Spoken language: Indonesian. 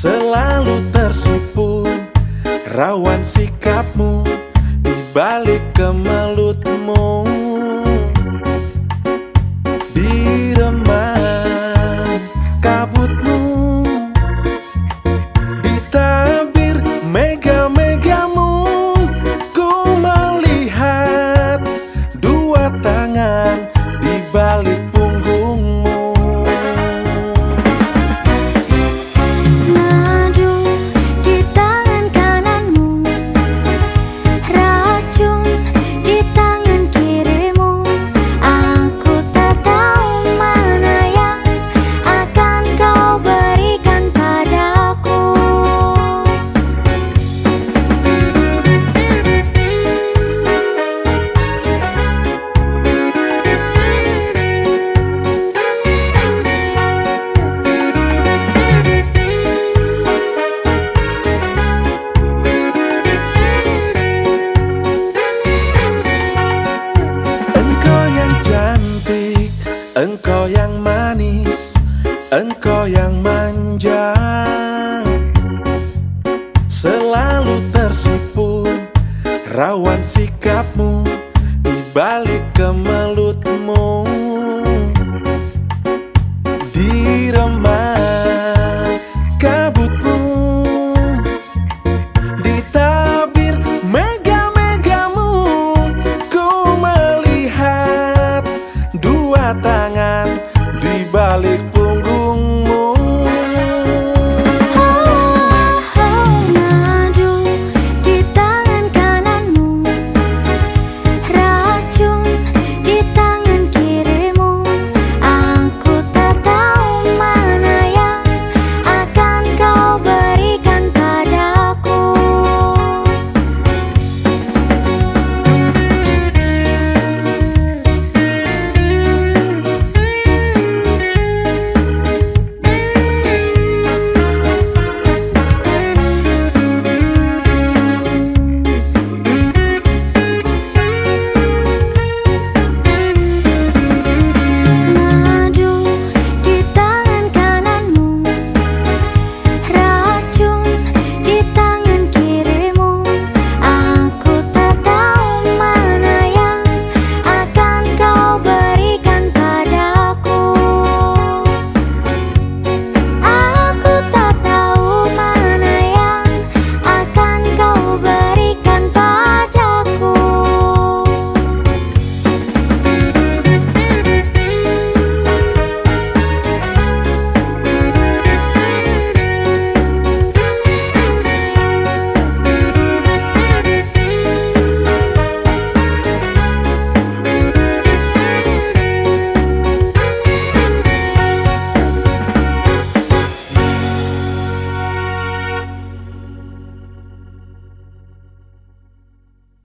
Selalu tersipu Rawan sikapmu Di balik kemelutmu manis Engkau yang manja. Selalu tersipu Rawan sikapmu Di balik kemelutmu. Di remah kabutmu Di tabir mega-megamu Ku melihat dua tangan balik